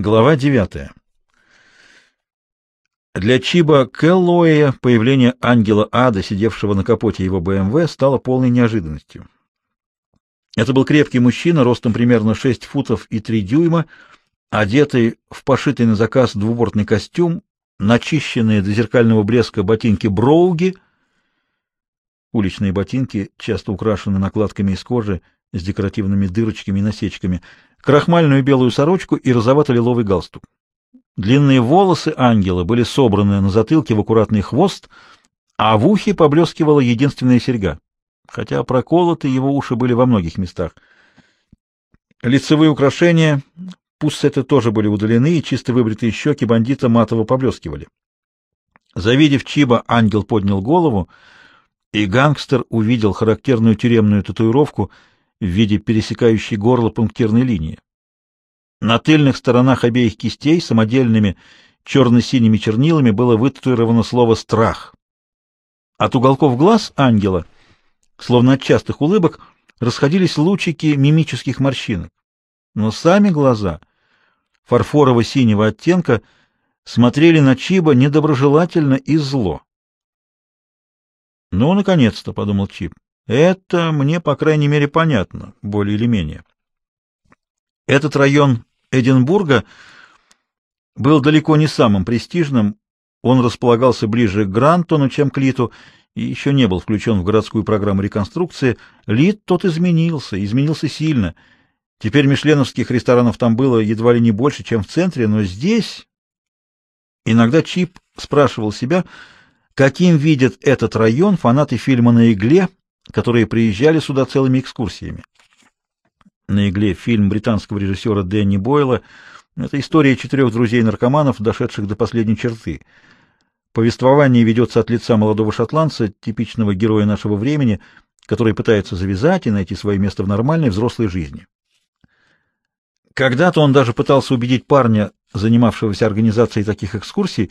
Глава 9. Для Чиба Келлоя появление ангела ада, сидевшего на капоте его БМВ, стало полной неожиданностью. Это был крепкий мужчина, ростом примерно 6 футов и 3 дюйма, одетый в пошитый на заказ двубортный костюм, начищенные до зеркального блеска ботинки Броуги, уличные ботинки, часто украшены накладками из кожи с декоративными дырочками и насечками, крахмальную белую сорочку и розовато-лиловый галстук. Длинные волосы ангела были собраны на затылке в аккуратный хвост, а в ухе поблескивала единственная серьга, хотя проколоты его уши были во многих местах. Лицевые украшения, пуссеты тоже были удалены, и чисто выбритые щеки бандита матово поблескивали. Завидев Чиба, ангел поднял голову, и гангстер увидел характерную тюремную татуировку в виде пересекающей горло пунктирной линии. На тыльных сторонах обеих кистей самодельными черно-синими чернилами было вытатуировано слово «страх». От уголков глаз ангела, словно от частых улыбок, расходились лучики мимических морщинок. Но сами глаза, фарфорово-синего оттенка, смотрели на Чиба недоброжелательно и зло. «Ну, наконец-то», — подумал Чиб, — «это мне, по крайней мере, понятно, более или менее». Этот район Эдинбурга был далеко не самым престижным, он располагался ближе к Грантону, чем к Литу, и еще не был включен в городскую программу реконструкции. Лит тот изменился, изменился сильно. Теперь мишленовских ресторанов там было едва ли не больше, чем в центре, но здесь... Иногда Чип спрашивал себя, каким видят этот район фанаты фильма «На игле», которые приезжали сюда целыми экскурсиями на игле фильм британского режиссера Дэнни Бойла. Это история четырех друзей-наркоманов, дошедших до последней черты. Повествование ведется от лица молодого шотландца, типичного героя нашего времени, который пытается завязать и найти свое место в нормальной взрослой жизни. Когда-то он даже пытался убедить парня, занимавшегося организацией таких экскурсий,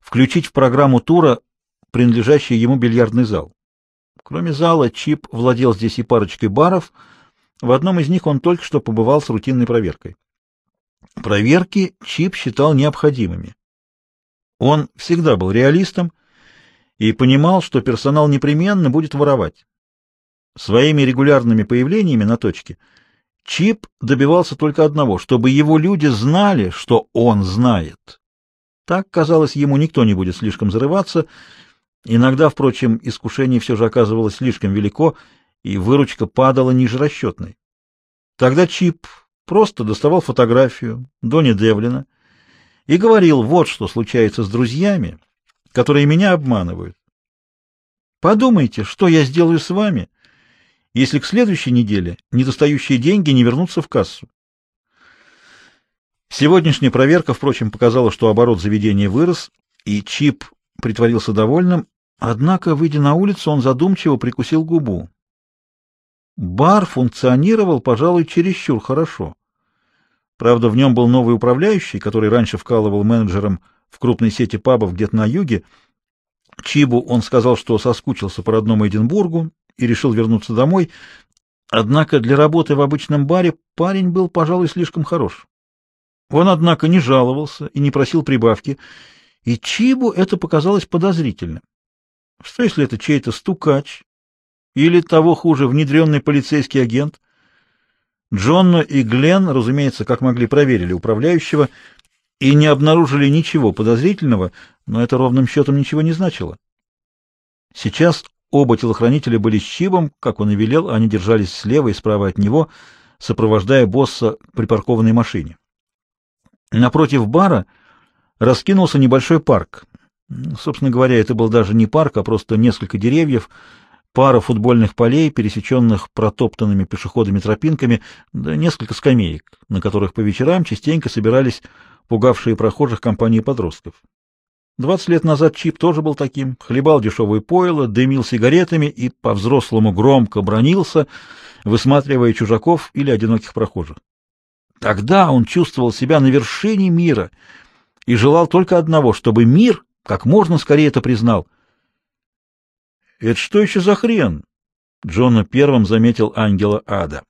включить в программу тура принадлежащий ему бильярдный зал. Кроме зала, Чип владел здесь и парочкой баров — в одном из них он только что побывал с рутинной проверкой. Проверки Чип считал необходимыми. Он всегда был реалистом и понимал, что персонал непременно будет воровать. Своими регулярными появлениями на точке Чип добивался только одного, чтобы его люди знали, что он знает. Так, казалось, ему никто не будет слишком зарываться. Иногда, впрочем, искушение все же оказывалось слишком велико, и выручка падала ниже расчетной. Тогда Чип просто доставал фотографию Дони Девлина и говорил, вот что случается с друзьями, которые меня обманывают. Подумайте, что я сделаю с вами, если к следующей неделе недостающие деньги не вернутся в кассу. Сегодняшняя проверка, впрочем, показала, что оборот заведения вырос, и Чип притворился довольным, однако, выйдя на улицу, он задумчиво прикусил губу. Бар функционировал, пожалуй, чересчур хорошо. Правда, в нем был новый управляющий, который раньше вкалывал менеджером в крупной сети пабов где-то на юге. Чибу он сказал, что соскучился по родному Эдинбургу и решил вернуться домой. Однако для работы в обычном баре парень был, пожалуй, слишком хорош. Он, однако, не жаловался и не просил прибавки, и Чибу это показалось подозрительным. Что если это чей-то стукач, или, того хуже, внедренный полицейский агент? Джонно и Глен, разумеется, как могли, проверили управляющего и не обнаружили ничего подозрительного, но это ровным счетом ничего не значило. Сейчас оба телохранителя были с Чибом, как он и велел, они держались слева и справа от него, сопровождая босса к припаркованной машине. Напротив бара раскинулся небольшой парк. Собственно говоря, это был даже не парк, а просто несколько деревьев, пара футбольных полей, пересеченных протоптанными пешеходами тропинками, да несколько скамеек, на которых по вечерам частенько собирались пугавшие прохожих компании подростков. Двадцать лет назад Чип тоже был таким, хлебал дешевое пойло, дымил сигаретами и по-взрослому громко бронился, высматривая чужаков или одиноких прохожих. Тогда он чувствовал себя на вершине мира и желал только одного, чтобы мир как можно скорее это признал — «Это что еще за хрен?» Джона первым заметил ангела ада.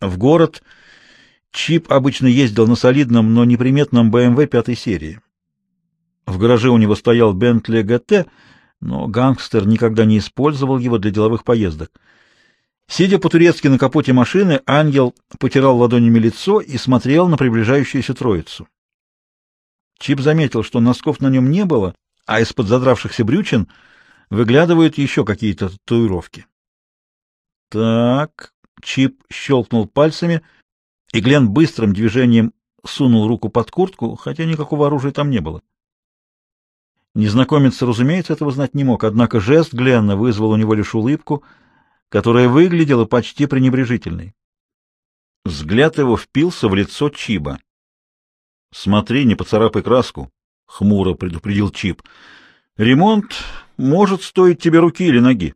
В город Чип обычно ездил на солидном, но неприметном BMW пятой серии. В гараже у него стоял Bentley GT, но гангстер никогда не использовал его для деловых поездок. Сидя по-турецки на капоте машины, ангел потирал ладонями лицо и смотрел на приближающуюся троицу. Чип заметил, что носков на нем не было, а из-под задравшихся брючин выглядывают еще какие-то татуировки. Так, Чип щелкнул пальцами — и Глен быстрым движением сунул руку под куртку, хотя никакого оружия там не было. Незнакомец, разумеется, этого знать не мог, однако жест Гленна вызвал у него лишь улыбку, которая выглядела почти пренебрежительной. Взгляд его впился в лицо Чиба. — Смотри, не поцарапай краску, — хмуро предупредил Чип. — Ремонт может стоить тебе руки или ноги.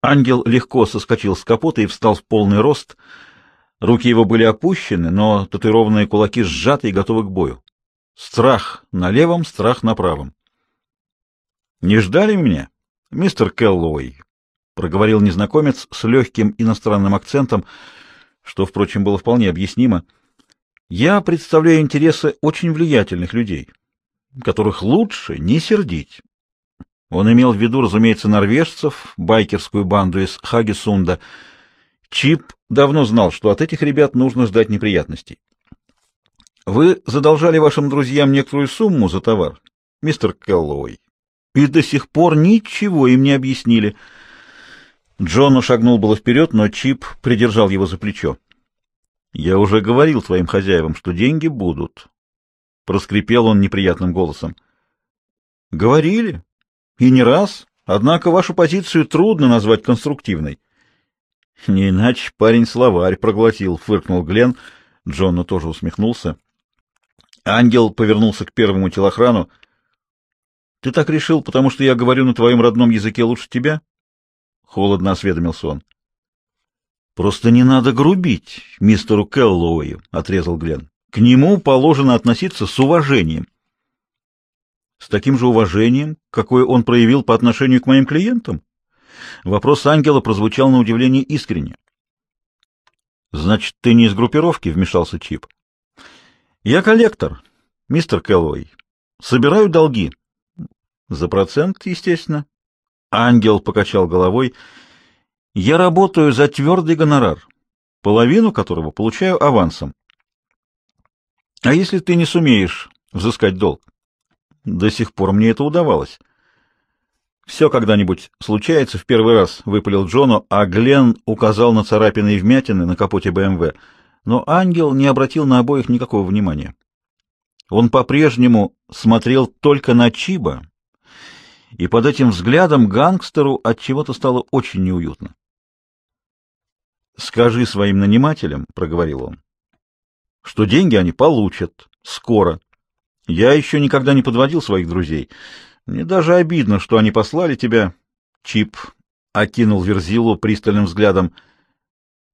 Ангел легко соскочил с капота и встал в полный рост — Руки его были опущены, но татуированные кулаки сжаты и готовы к бою. Страх на левом, страх на правом. — Не ждали меня, мистер Келлоуэй? — проговорил незнакомец с легким иностранным акцентом, что, впрочем, было вполне объяснимо. — Я представляю интересы очень влиятельных людей, которых лучше не сердить. Он имел в виду, разумеется, норвежцев, байкерскую банду из Хагесунда — Чип давно знал, что от этих ребят нужно ждать неприятностей. Вы задолжали вашим друзьям некоторую сумму за товар, мистер Келлоуэй, и до сих пор ничего им не объяснили. Джон шагнул было вперед, но Чип придержал его за плечо. — Я уже говорил твоим хозяевам, что деньги будут. Проскрипел он неприятным голосом. — Говорили. И не раз. Однако вашу позицию трудно назвать конструктивной. — Не иначе парень словарь проглотил, — фыркнул Глен. Джонна тоже усмехнулся. Ангел повернулся к первому телохрану. — Ты так решил, потому что я говорю на твоем родном языке лучше тебя? — холодно осведомился он. — Просто не надо грубить мистеру Келлоуэю, — отрезал Глен. — К нему положено относиться с уважением. — С таким же уважением, какое он проявил по отношению к моим клиентам? Вопрос ангела прозвучал на удивление искренне. «Значит, ты не из группировки?» — вмешался Чип. «Я коллектор, мистер Кэллоуэй. Собираю долги». «За процент, естественно». Ангел покачал головой. «Я работаю за твердый гонорар, половину которого получаю авансом. А если ты не сумеешь взыскать долг?» «До сих пор мне это удавалось». «Все когда-нибудь случается в первый раз», — выпалил Джону, а Глен указал на царапины и вмятины на капоте БМВ. Но ангел не обратил на обоих никакого внимания. Он по-прежнему смотрел только на Чиба, и под этим взглядом гангстеру от чего-то стало очень неуютно. «Скажи своим нанимателям», — проговорил он, — «что деньги они получат скоро. Я еще никогда не подводил своих друзей». Мне даже обидно, что они послали тебя. Чип окинул Верзилу пристальным взглядом.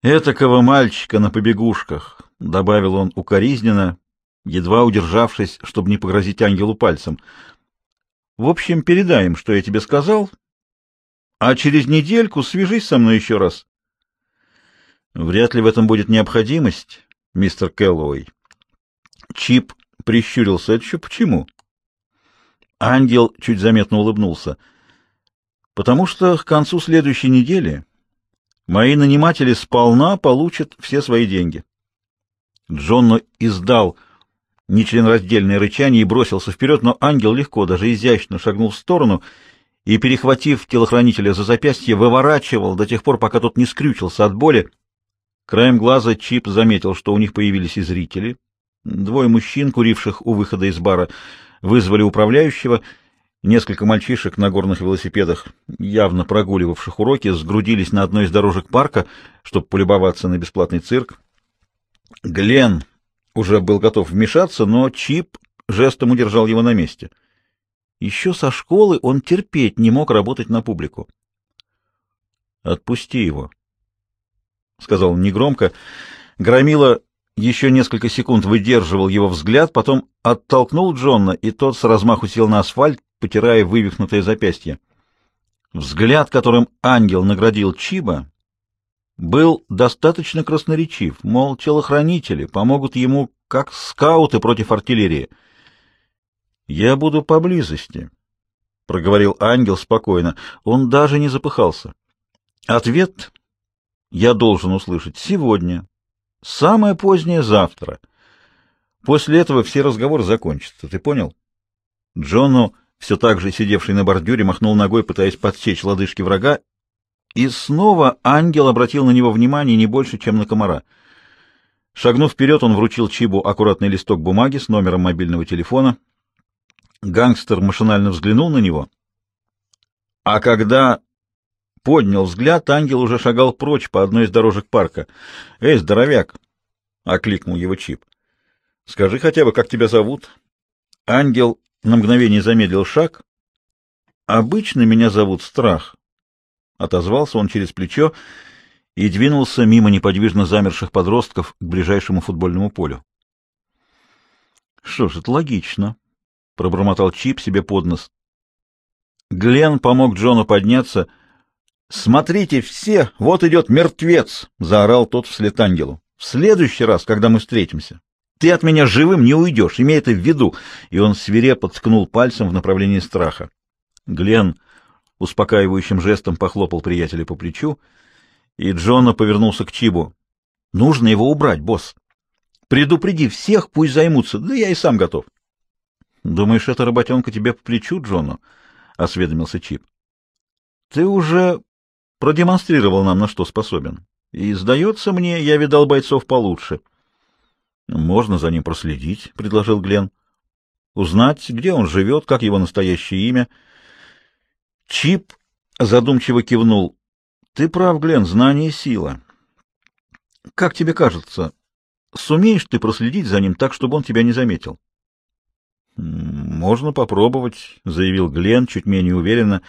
Этакого мальчика на побегушках, добавил он укоризненно, едва удержавшись, чтобы не погрозить ангелу пальцем. В общем, передай им, что я тебе сказал, а через недельку свяжись со мной еще раз. Вряд ли в этом будет необходимость, мистер Келлоуэй. Чип прищурился. Это еще почему? Ангел чуть заметно улыбнулся. «Потому что к концу следующей недели мои наниматели сполна получат все свои деньги». Джонно издал нечленораздельное рычание и бросился вперед, но ангел легко, даже изящно шагнул в сторону и, перехватив телохранителя за запястье, выворачивал до тех пор, пока тот не скрючился от боли. Краем глаза Чип заметил, что у них появились и зрители. Двое мужчин, куривших у выхода из бара, вызвали управляющего. Несколько мальчишек на горных велосипедах, явно прогуливавших уроки, сгрудились на одной из дорожек парка, чтобы полюбоваться на бесплатный цирк. Глен уже был готов вмешаться, но Чип жестом удержал его на месте. Еще со школы он терпеть не мог работать на публику. «Отпусти его», — сказал он негромко. Громила еще несколько секунд выдерживал его взгляд, потом оттолкнул Джона, и тот с размаху сел на асфальт, потирая вывихнутое запястье. Взгляд, которым ангел наградил Чиба, был достаточно красноречив, мол, телохранители помогут ему как скауты против артиллерии. «Я буду поблизости», — проговорил ангел спокойно. Он даже не запыхался. «Ответ я должен услышать сегодня, самое позднее завтра. После этого все разговоры закончатся, ты понял?» Джону, все так же сидевший на бордюре, махнул ногой, пытаясь подсечь лодыжки врага, и снова ангел обратил на него внимание не больше, чем на комара. Шагнув вперед, он вручил Чибу аккуратный листок бумаги с номером мобильного телефона. Гангстер машинально взглянул на него. А когда поднял взгляд, ангел уже шагал прочь по одной из дорожек парка. «Эй, здоровяк!» — окликнул его Чип. «Скажи хотя бы, как тебя зовут?» Ангел на мгновение замедлил шаг. «Обычно меня зовут Страх», — отозвался он через плечо и двинулся мимо неподвижно замерших подростков к ближайшему футбольному полю. «Что ж, это логично», — пробормотал Чип себе под нос. Глен помог Джону подняться. «Смотрите все, вот идет мертвец!» — заорал тот вслед ангелу. «В следующий раз, когда мы встретимся, ты от меня живым не уйдешь, имей это в виду!» И он свирепо ткнул пальцем в направлении страха. Глен успокаивающим жестом похлопал приятеля по плечу, и Джона повернулся к Чибу. «Нужно его убрать, босс. Предупреди всех, пусть займутся, да я и сам готов». «Думаешь, эта работенка тебе по плечу, Джону?» — осведомился Чип. «Ты уже продемонстрировал нам, на что способен. И, сдается мне, я видал бойцов получше». «Можно за ним проследить», — предложил Глен. «Узнать, где он живет, как его настоящее имя». Чип задумчиво кивнул. Ты прав, Глен, знание — сила. Как тебе кажется, сумеешь ты проследить за ним так, чтобы он тебя не заметил? Можно попробовать, заявил Глен чуть менее уверенно.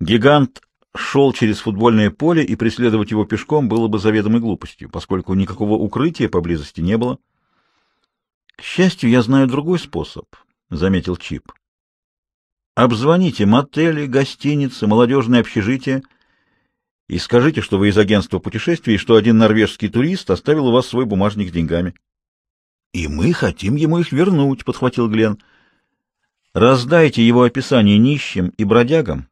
Гигант шел через футбольное поле, и преследовать его пешком было бы заведомой глупостью, поскольку никакого укрытия поблизости не было. К счастью, я знаю другой способ, заметил Чип. Обзвоните мотели, гостиницы, молодежные общежития и скажите, что вы из агентства путешествий и что один норвежский турист оставил у вас свой бумажник с деньгами. — И мы хотим ему их вернуть, — подхватил Глен. — Раздайте его описание нищим и бродягам.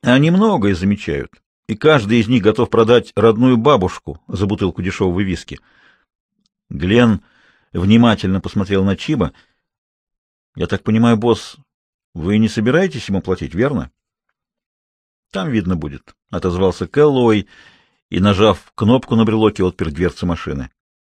Они многое замечают, и каждый из них готов продать родную бабушку за бутылку дешевого виски. Глен внимательно посмотрел на Чиба. — Я так понимаю, босс, вы не собираетесь ему платить, верно? Там видно будет, отозвался Кэллоуэй и, нажав кнопку на брелоке, отпер дверцу машины.